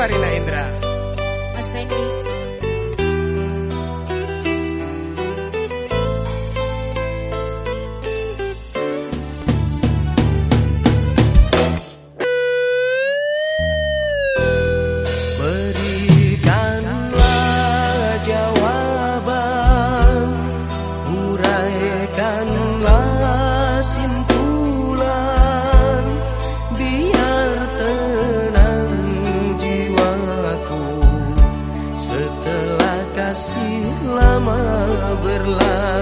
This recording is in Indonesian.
Farina Indra. Sedang